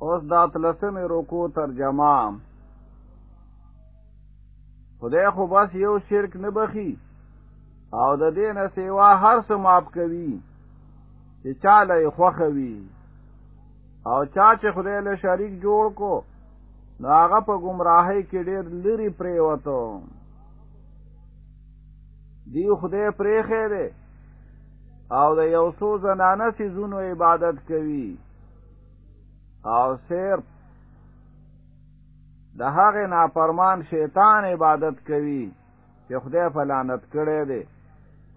اوس دا تلسمې رکو ترجمه. خدای خو بس یو شرک نه بخي. او د دې نه سیوا هر څه ماپ کوي. چې چاله خوخوي او چا چې خدای له شریک جوړ کو نو هغه په گمراهۍ کې ډېر لري پریوتو دیو خدای پریخې ده او د یو څو زنانه سيزونو عبادت کوي او صرف د هغه نافرمان شیطان عبادت کوي چې خدای په لعنت کړي دي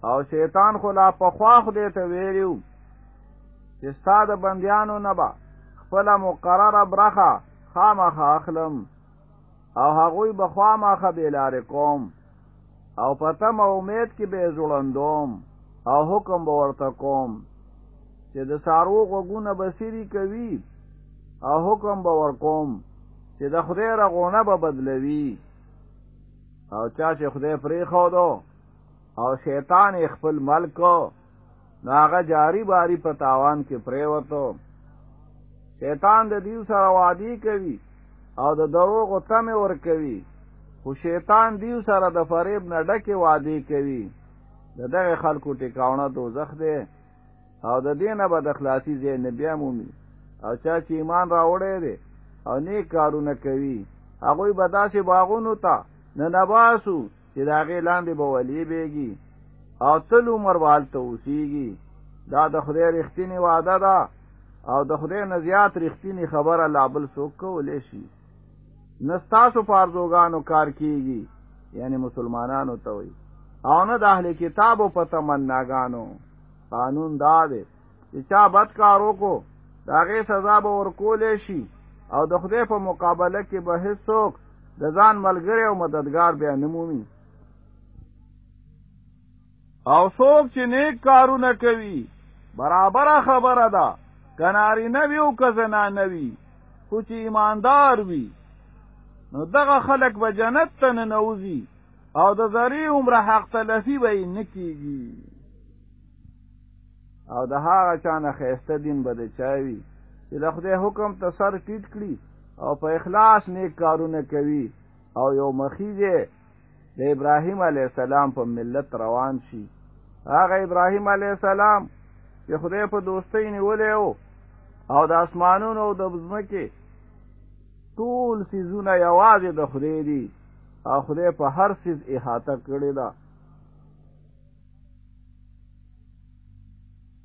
او شیطان خو لا په خوا خدای ته ویلو چې ستاد بندیانو نه با خپل مقرره برخه خامخ اخلم. او هغوی به خامخ بیلار کوم. او پتم امید کې به زړندوم. او حکم به ورته کوم چې د سارو غوګونه بصیری کوي او حکم به ورکوم چې د خدای رغونه به بدلوي. او چا چې خدای پرې خو دو او شیطان خپل ملک ناغه جاری باری په تاوان کې پرې وته شیطان د دیو سره وادي کوي او د دروغ تمه ور کوي خو شیطان دیو سره د فریب نه ډکه وادي کوي. د دغه خلکو ټیکاونه دوزخ دی او د دینه به د خلاصي ځای نه بیا مومي او چا چې ایمان راوړی دی او نیک کارونه کوي. هغوی به داسې باغونو ته نه نباسو چې د هغې لاندې به ولی بیږي او تل عمر والته اوسیږي. دا د خدای رښتینی وعده ده. او د خدای نه زیات رښتینی خبره لا بل څوک کولی شي. نستاسو پارزوګانو کار کیږي یعنی مسلمانانو ته وي او نه د اهل کتابو په تمناګانو. قانون دا دی چې چا بد کارو کو داغه سزا به ورکولې شي او د خدای په مقابله کې به هیڅوک د ځان ملګری او مددگار بیا نمومي او څوک چې نیک کارونه کوي برابر خبره ده کناری نوی او کزنا نوی خو چې ایماندار وي نو دغه خلک به جنت ته ننوځي او د ذری عمر حق تلفی به نکیږي او د هغه چانه خیسته دین به د چاوي چې د خدای حکم ته سر ټیټ کړي او په اخلاص نیک کارونه کوي او یو مخیزه د ابراهیم علی السلام په ملت روان شي. هغه ابراهیم علی السلام چې خدای په دوستۍ نیولې او د اسمانونو او د ځمکې ټول سيزونه یوازې د خدای دي او خدای په هر سیز احاطه کړی ده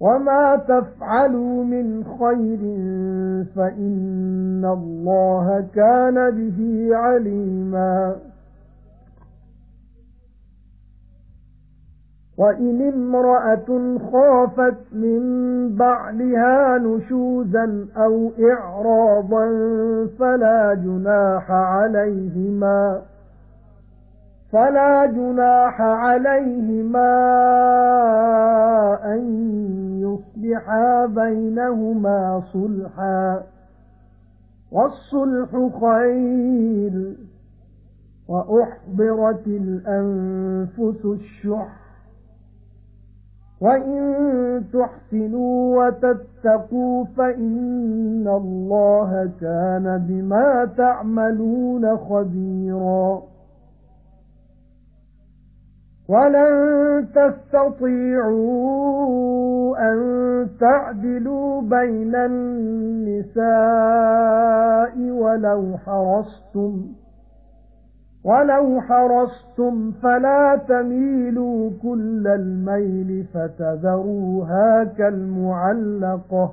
وَمَا تَفْعَلُوا مِنْ خَيْرٍ فَإِنَّ اللَّهَ كَانَ بِهِ عَلِيمًا وَإِنِ امْرَأَةٌ خَافَتْ مِنْ بَعْلِهَا نُشُوزًا أَوْ إِعْرَاضًا فَلَا جُنَاحَ عَلَيْهِمَا فَلَا جُنَاحَ عَلَيْهِمَا أَن يُصْلِحَا بَيْنَهُمَا صُلْحًا. وَالصُّلْحُ خَيْرٌ وَأُحْضِرَتِ الْأَنفُسُ الشُّحَّ. وَإِن تُحْسِنُوا وَتَتَّقُوا فَإِنَّ اللَّهَ كَانَ بِمَا تَعْمَلُونَ خَبِيرًا. وَلَن تَسْتَطِيعُوا أَن تَعْدِلُوا بَيْنَ النِّسَاءِ وَلَوْ حَرَصْتُمْ وَلَوْ حَرَصْتُمْ فَلَا تَمِيلُوا كُلَّ الْمَيْلِ فَتَذَرُوهَا كَالْمُعَلَّقَةِ.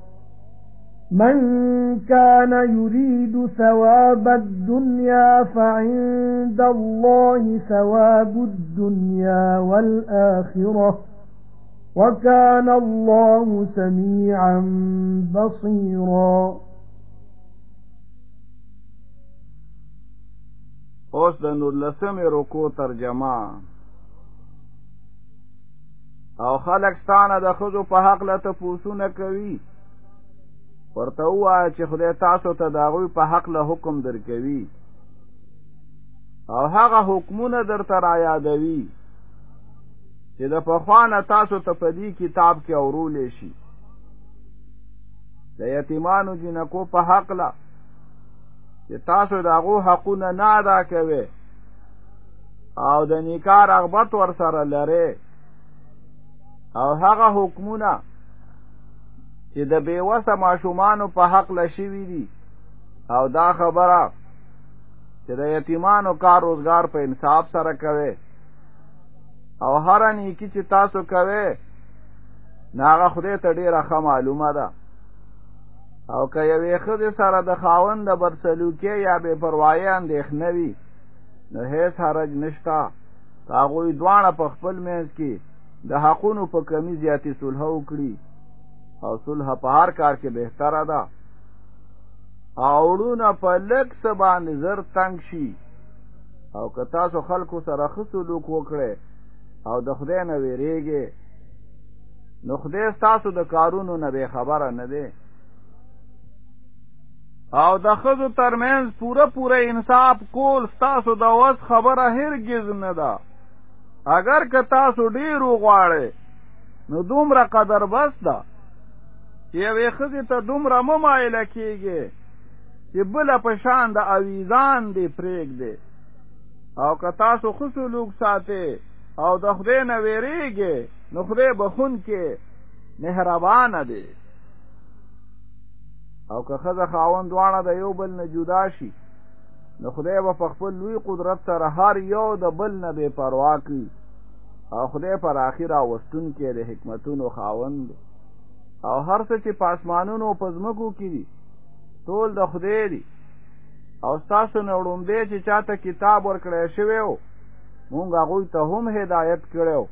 مَنْ كَانَ يُرِيدُ ثَوَابَ الدُّنْيَا فَعِندَ اللَّهِ ثَوَابُ الدُّنْيَا وَالْآخِرَةِ وَكَانَ اللَّهُ سَمِيعًا بَصِيرًا. اوس د نور لسمې رکو ترجمه. أو خلق ستانه د خزو په حق ورته وایه چې خدای تاسو ته داغوی په حق له حکم درکوي. او هغه حکمونه درته را یادوي چې د پخوانه تاسو ته په دې کتاب کې اورولې شي. د یتیمانو جنکو په حق له چې تاسو داغو حقونه نه ادا کوي او د نیکار رغبت ور سره لره او هغه حکمونه چې د بیوسه ماشومانو په حق لشي دي. او دا خبره چې د یتیمانو کار روزگار په انصاف سره کوي. او هر نیکی چې تاسو کوي ناغه خدای ته ډیره ښه معلومه ده. او که یوې ښځې سره د خاوند د بدسلوکۍ یا بې پروایي اندېښنه وي نو هیڅ حرج نشته. که هغوی دواړه په خپل منځ کې د حقونو په کمی زیاتې صلح وکړي او صلح په هر کار کې بهتره ده. اوړونه په لک باندې زر تنگ شي. او که تاسو خلکو سره ښه سلوک وکړئ او د خدای نه ویریږئ نو خدای ستاسو د کارونو نه به خبره نه دی. او د خزو ترمنځ پوره پوره انصاف کول ستاسو د وس خبره هرگز نه ده. اگر که تاسو ډیر وغواړئ نو دومره قدر بس ده یوې ښځې ته دومره مه مایله کېږي چې بله په شان د اویزان دی پرېږدي او که تاسو ښه سلوک ساتئ او د خدای نه ویریږئ نو خدای بخون کې مهربانه دی. او که ښځه خاوند دواړه د یو بل نه جدا شي نو خدای به په خپل لوی قدرت سره هر یو د بل نه بې پروا کړي. او خدای پر آخر راوستون کې د حکمتونو خاوند دی او هر څه چې پاسمانونو په ځمکو کې دي ټول د خدای دی او تاسو نه وړومبې چې چاته کتاب ورکړی شوی و مونږ هغوی ته هم هدایت کړو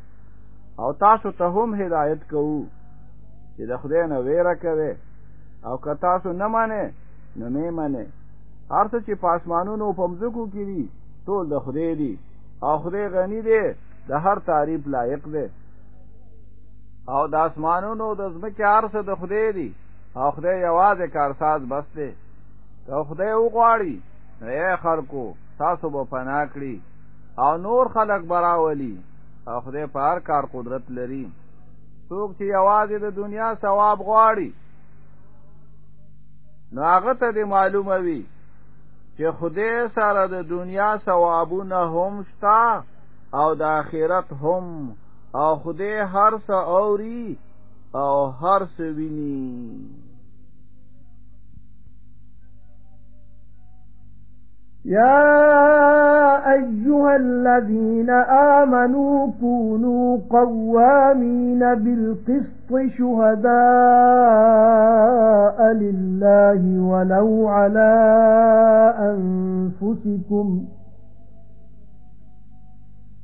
او تاسو ته هم هدایت کوو چې د خدای نه ویره کوي او که تاسو نه منې نو مې منې هر څه چې پاسمانونو په مځکو کې دي ټول د خدای دی او خدای غنی دی د هر تعریف لایق دی او د اسمانونو د ځمکې ارسه د خدای دی. او خدای یوازې کارساز بس دی. که خدای وغواړي نو یې خلکو تاسو به پناه کړي. او نور خلق براولي او خدای په هر کار قدرت لري. څوک چې یوازې د دنیا ثواب غواړي نو هغه ته دی معلومه وي چې خدای سره د دنیا ثوابونه هم شتا او د آخرت هم أو خدای هر څه اوري أو هر څه ویني. يا أيها الذين آمنوا كونوا قوامين بالقسط شهداء لله ولو على أنفسكم.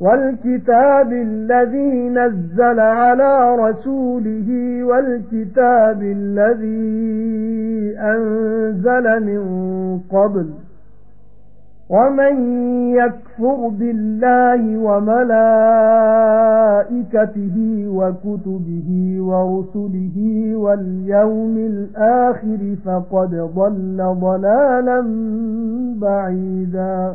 وَالْكِتَابِ الَّذِي نَزَّلَ عَلَى رَسُولِهِ وَالْكِتَابِ الَّذِي أَنزَلَ مِن قَبْلُ. وَمَن يَكْفُرْ بِاللَّهِ وَمَلَائِكَتِهِ وَكُتُبِهِ وَرُسُلِهِ وَالْيَوْمِ الْآخِرِ فَقَدْ ضَلَّ ضَلَالًا بَعِيدًا.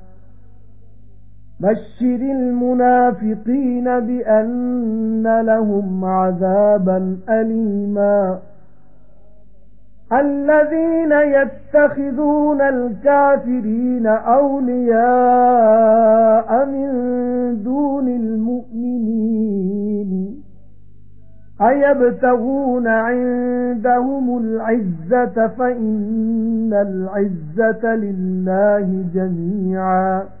بَشِّرِ الْمُنَافِقِينَ بِأَنَّ لَهُمْ عَذَابًا أَلِيمًا. الَّذِينَ يَتَّخِذُونَ الْكَافِرِينَ أَوْلِيَاءَ مِن دُونِ الْمُؤْمِنِينَ أَيَبْتَغُونَ عِندَهُمُ الْعِزَّةَ فَإِنَّ الْعِزَّةَ لِلَّهِ جَمِيعًا.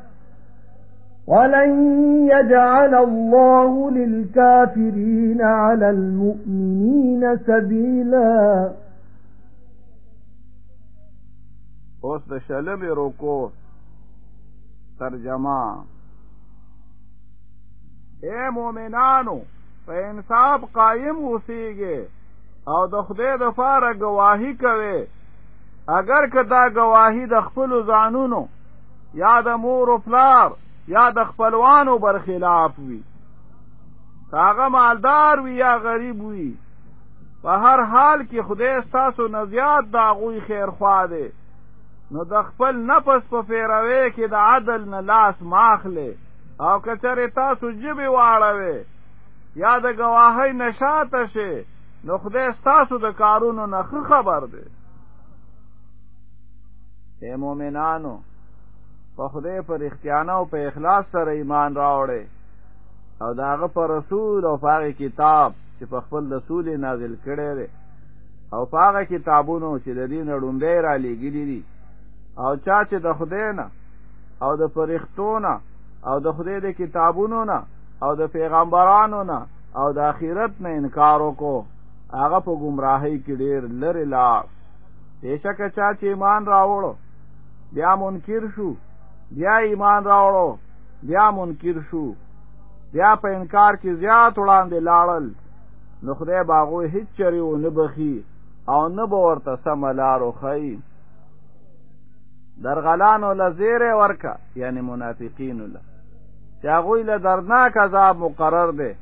وَلَن يَجْعَلَ اللَّهُ لِلْكَافِرِينَ عَلَى الْمُؤْمِنِينَ سَبِيلًا. اوس د روکو ترجمه. اے مؤمنانو په انصاف قائم اوسئ أو د خدای د فاره گواہی کوي اگر که دا گواہی د خپل ځانونو یا د أو پلار یا د خپلوانو برخلاف وي. هغه مالدار وي یا غریب وي په هر حال کې خدای ستاسو نه زیات دا غوي خیر خوا دی. نو د خپل نفس په پیروي کې د عدل نه لاس ماخلې او کچره تاسو جبه واړوي یا د گواهی نشاته شي نو خدای ستاسو د کارونو نه خبر دی. اے مومنانو په خدای پر اختیانه او په اخلاص سره ایمان راوړې او داغه پر رسول او هغه کتاب چې په خپل رسول نازل کړي دی. او هغه کتابونو چې د دین ړومبې را لېګلې دي. او چا چې د خدای نه او د فرښتونه او د خدای د کتابونو نه او د پیغمبرانو نه او د آخرت نه انکار وکړو هغه په گمراهۍ کې ډیر لري لا بشک چا چې ایمان راوړو بیا منکر شو بیا ایمان راوړو بیا منکر شو. بیا په انکار کې زیات وړاندې لاړل. نو خدای باغو هیڅ چری و نه بخي او نه به ورته سم لارو خی درغلانو لزیره ورکا یعنی منافقینو له. چې هغوی له دردناک عذاب مقرر دی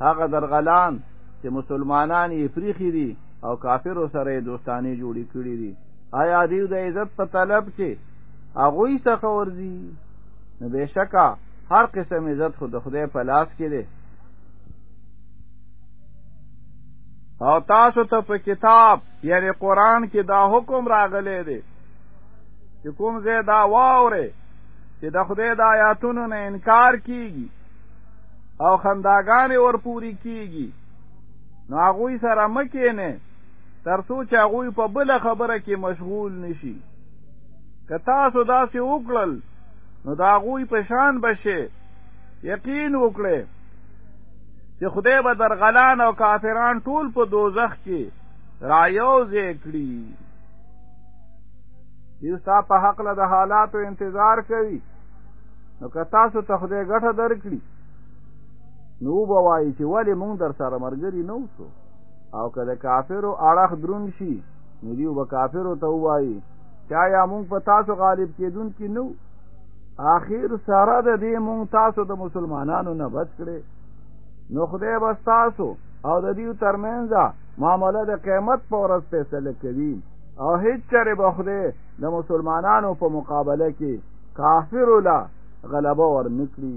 هغه درغلان چې مسلمانان یې پریخي دي او کافرو سره دوستانی جوړی کړی دي. آیا دیو د عزت په طلب کې هغوی څخه ورځي. نو بشکا هر قسم عزت خو د خدای په لاس کې دی. او تاسو ته په کتاب یعنی قران کې دا حکم راغلی دی. چې کوم ځای دا واوره چې د خدای د آیاتونو نه انکار کیږي او خنداګانې ورپوري کیږي. نو هغوی سره مکې نه تر څو چې هغوی په بل خبره کې مشغول نشي که تاسو داسې وکړل نو دا هغوی په شان بشه یقین وکړئ چې خدای به درغلان او کافران ټول په دوزخ کې رایوځې کړي. یو ستا په حق له د حالاتو انتظار کوي نو که تاسو ته خدای ګټه درکړي نو به وایي چې ولې مونږ در سره مرګري نه اوسو؟ او که د کافرو اړخ دروند شي نو دیو به کافرو ته وایي چا یا مونږ په تاسو غالب کېدون کې نو آخر سره د دې مونږ تاسو د مسلمانانو نه بچ کړي. نو خدای به ستاسو او د دیو ترمنځ معامله د قیمت په ورځ فیصله کوي. او هیڅ چره به خدای د مسلمانانو په مقابله کې کافر لا غلبه ورنکړي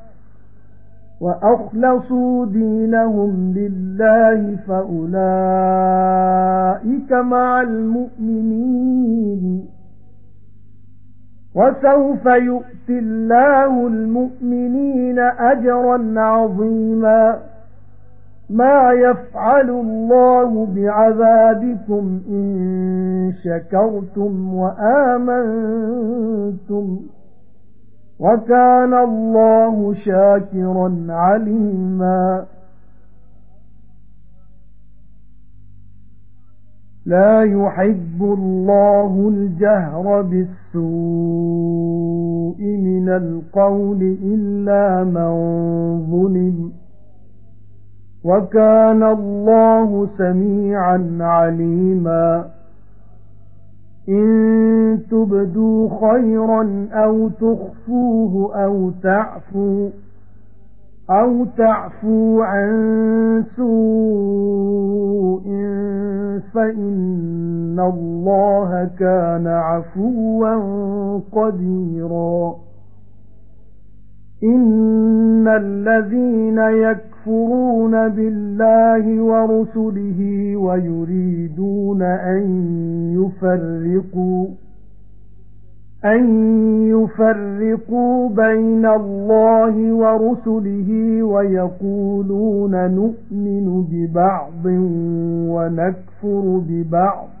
وَأَخْلَصُوا دِينَهُمْ لِلَّهِ فَأُولَئِكَ مَعَ الْمُؤْمِنِينَ. وَسَوْفَ يُؤْتِ اللَّهُ الْمُؤْمِنِينَ أَجْرًا عَظِيمًا. مَا يَفْعَلُ اللَّهُ بِعَذَابِكُمْ إِن شَكَرْتُمْ وَآمَنتُمْ. وَكَانَ اللَّهُ شَاكِرًا عَلِيمًا. لا يحب الله الجهر بالسوء من القول إلا من ظلم. وَكَانَ اللَّهُ سَمِيعًا عَلِيمًا. إِن تُبْدُوا خَيْرًا أَوْ تُخْفُوهُ أَوْ تَعْفُوا أَوْ تَعْفُوا عَن سُوءٍ فَإِنَّ اللَّهَ كَانَ عَفُوًّا قَدِيرًا إِنَّ الَّذِينَ يَكْفُرُونَ بِاللَّهِ وَرُسُلِهِ وَيُرِيدُونَ أَن يُفَرِّقُوا أَن يُفَرِّقُوا بَيْنَ اللَّهِ وَرُسُلِهِ وَيَقُولُونَ نُؤْمِنُ بِبَعْضٍ وَنَكْفُرُ بِبَعْضٍ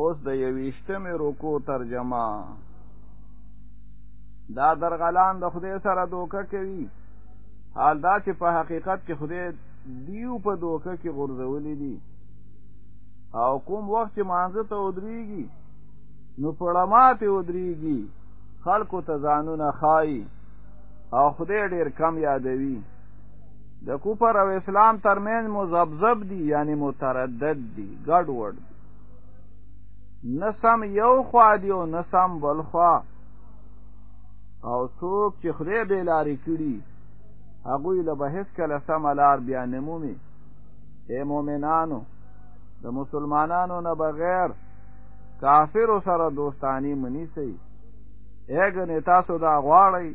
اوس د یويشتمه رکو ترجمه. دا درغلان د خدای سره دوکه کوي. حال دا چې په حقیقت کې خدای دیو په دوکه کې غرزولې دي. او کوم وخت چې مانزه ته ودرېږي نو پړماته ودرېږي خلکو ته ځانونه خای او خدای ډیر کم یادوي. د کوپر او اسلام ترمن مزبذب دي یعنی متردد دي ګډ وډ نسم یو خوا دی او نسم بل خوا. او څوک چې خدای به لارې کړي هغه له به هیڅ کله سم لار بیا نمومي اے مؤمنانو د مسلمانانو نه بغیر کافر سره دوستانی منی سي اګنې تاسو دا غواړئ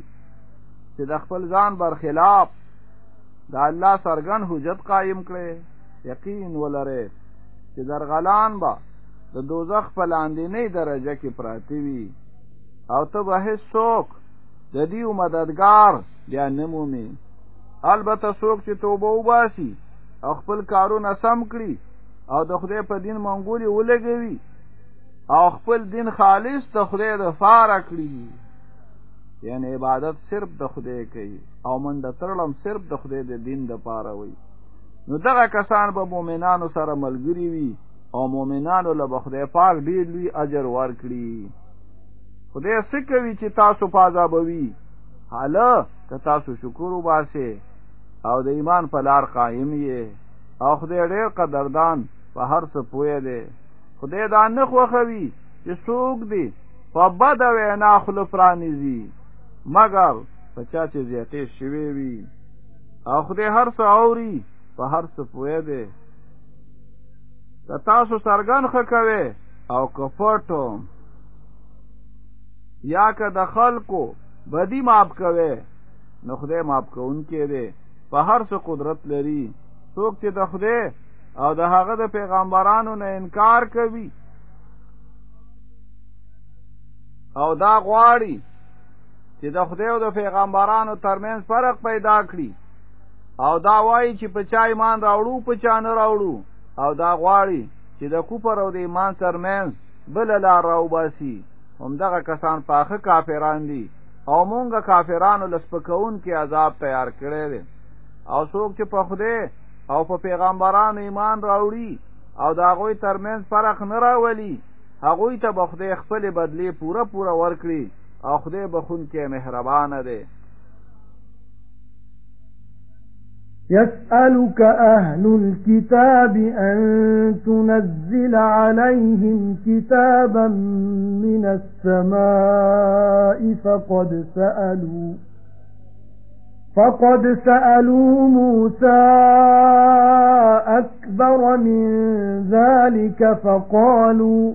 چې د خپل ځان بر خلاف د الله سرګن حجت قائم کړي یقین ولره چې درغلان با د دوزخ په لاندې درجه کې پراته وي. او ته به هیڅوک د دیو مددگار بیا نمومي البته څوک چې توبه وباسي او خپل کارونه سم کړي او د خدای په دین منګولي ولګوي او خپل دین خالص د خدای د پاره کړي. یعنی عبادت صرف د خدای کوي او منډه ترلم صرف د خدای د دین د پاره وي. نو دغه کسان به مؤمنانو سره ملګری وي او مؤمنانو له خدای پاک ډیر لوی اجر ورکړي. خدای څه کوي چې تاسو پازابوي حالا که تاسو شکر وباسئ او د ایمان په لار قائم یې. او خدای ډیر قدردان په هر څه پوهه دی. خدای دا نه خوخوي چې څوک دی په بد وینا خلو پرانیزي مگر په چا چې زیاتې شوي وي. او خدای هر څه اوري په هر څه پوهه دی که تاسو سرګن خ کوي او کفټو یا که د خلکو بدی معاف کوي نو خدای معاف کوونکی دی په هر څه قدرت لري. څوک چې د خدای او د هغه د پیغمبرانو نه انکار کوي او دا غواړي چې د خدای او د پیغمبرانو ترمنځ فرق پیدا کړي او دا وایي چې په چا ایمان راوړو په چا نه راوړو او دا غواړي چې د کفر او د ایمان ترمنځ بل لار راوباسي. همدغه کسان پاخه کافران دي او مونږه کافرانو له سپکوونکی عذاب تیار کړی دی. او څوک چې په خدای او په پیغمبرانو ایمان راوړي او د هغوی ترمنځ فرق نه راولي هغوی ته به خدای خپل بدلی پوره پوره ورکړي او خدای بخښونکی مهربانه دی يَسْأَلُكَ أَهْلُ الْكِتَابِ أَن تُنَزِّلَ عَلَيْهِمْ كِتَابًا مِنَ السَّمَاءِ فَقَدْ سَأَلُوا فَقَدْ سَأَلُوا مُوسَى أَكْبَرَ مِنْ ذَلِكَ فَقَالُوا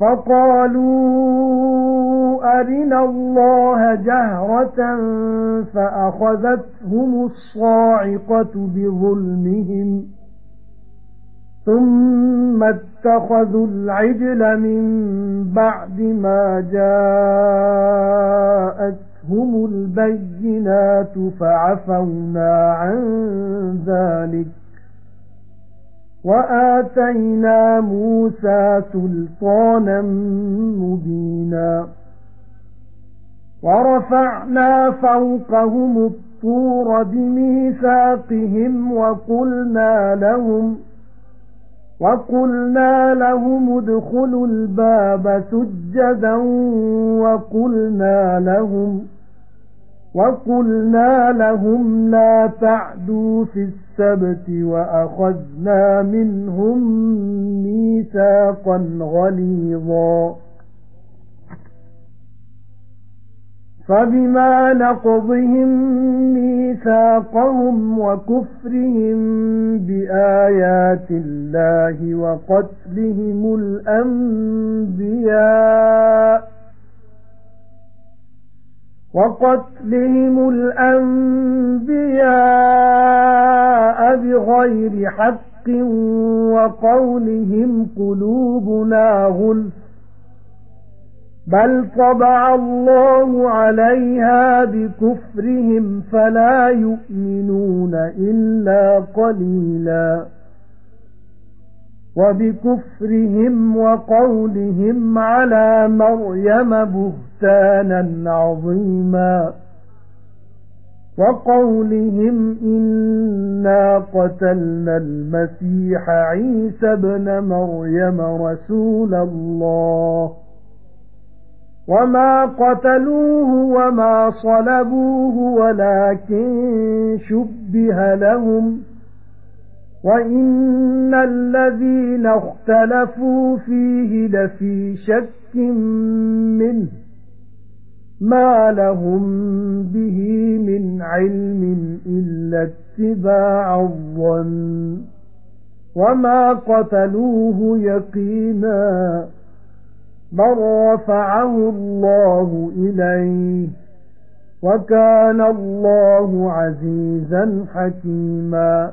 فَقَالُوا أَرِنَا اللَّهَ جَهْرَةً فَأَخَذَتْهُمُ الصَّاعِقَةُ بِظُلْمِهِمْ ثُمَّ اتَّخَذُوا الْعِجْلَ مِنْ بَعْدِ مَا جَاءَتْهُمُ الْبَيِّنَاتُ فَعَفَوْنَا عَنْ ذَلِكَ وَآتَيْنَا مُوسَى سُلْطَانًا مُبِينًا. وَرَفَعْنَا فَوْقَهُمُ الطُّورَ بِمِيثَاقِهِمْ وَقُلْنَا لَهُمْ وَقُلْنَا لَهُمُ ادْخُلُوا الْبَابَ سُجَّدًا وَقُلْنَا لَهُمْ وَقُلْنَا لَهُمْ لَا تَعْدُوا فِي السَّبْتِ وَأَخَذْنَا مِنْهُمْ مِيثَاقًا غَلِيظًا. فَبِمَا نَقْضِهِمْ مِيثَاقَهُمْ وَكُفْرِهِمْ بِآيَاتِ اللَّهِ وَقَتْلِهِمُ الْأَنْبِيَاءَ وَقَتْلِهِمُ الْأَنْبِيَاءَ بِغَيْرِ حَقٍّ وَقَوْلِهِمْ قُلُوبُنَا غُلْفٌ بَلْ طَبَعَ اللَّهُ عَلَيْهَا بِكُفْرِهِمْ فَلَا يُؤْمِنُونَ إِلَّا قَلِيلًا. وَبِكُفْرِهِمْ وَقَوْلِهِمْ عَلَى مَرْيَمَ بُهْتَانًا عَظِيمًا وَقَوْلِهِمْ إِنَّا قَتَلْنَا الْمَسِيحَ عِيسَى ابْنَ مَرْيَمَ رَسُولَ اللَّهِ وَمَا قَتَلُوهُ وَمَا صَلَبُوهُ وَلَكِن شُبِّهَ لَهُمْ وَإِنَّ الَّذِينَ اخْتَلَفُوا فِيهِ لَفِي شَكٍّ مِّنْهُ مَا لَهُم بِهِ مِنْ عِلْمٍ إِلَّا اتِّبَاعَ الظَّنِّ وَمَا قَتَلُوهُ يَقِينًا بَلْ رَفَعَهُ اللَّهُ إِلَيْهِ وَكَانَ اللَّهُ عَزِيزًا حَكِيمًا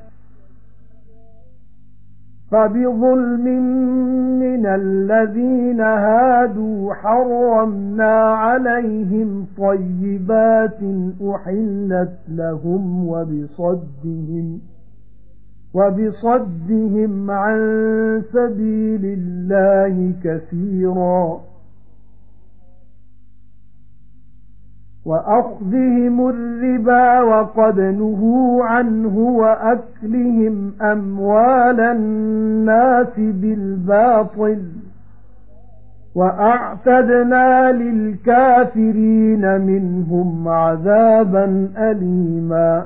فَبِظُلْمٍ مِنَ الَّذِينَ هَادُوا حَرَّمْنَا عَلَيْهِمْ طَيِّبَاتٍ أُحِلَّتْ لَهُمْ وَبِصَدِّهِمْ وَبِصَدِّهِمْ عَن سَبِيلِ اللَّهِ كَثِيرًا وَأَخْذِهِمُ الرِّبَا وَقَدْ نُهُوا عَنْهُ وَأَكْلِهِمْ أَمْوَالَ النَّاسِ بِالْبَاطِلِ وَأَعْتَدْنَا لِلْكَافِرِينَ مِنْهُمْ عَذَابًا أَلِيمًا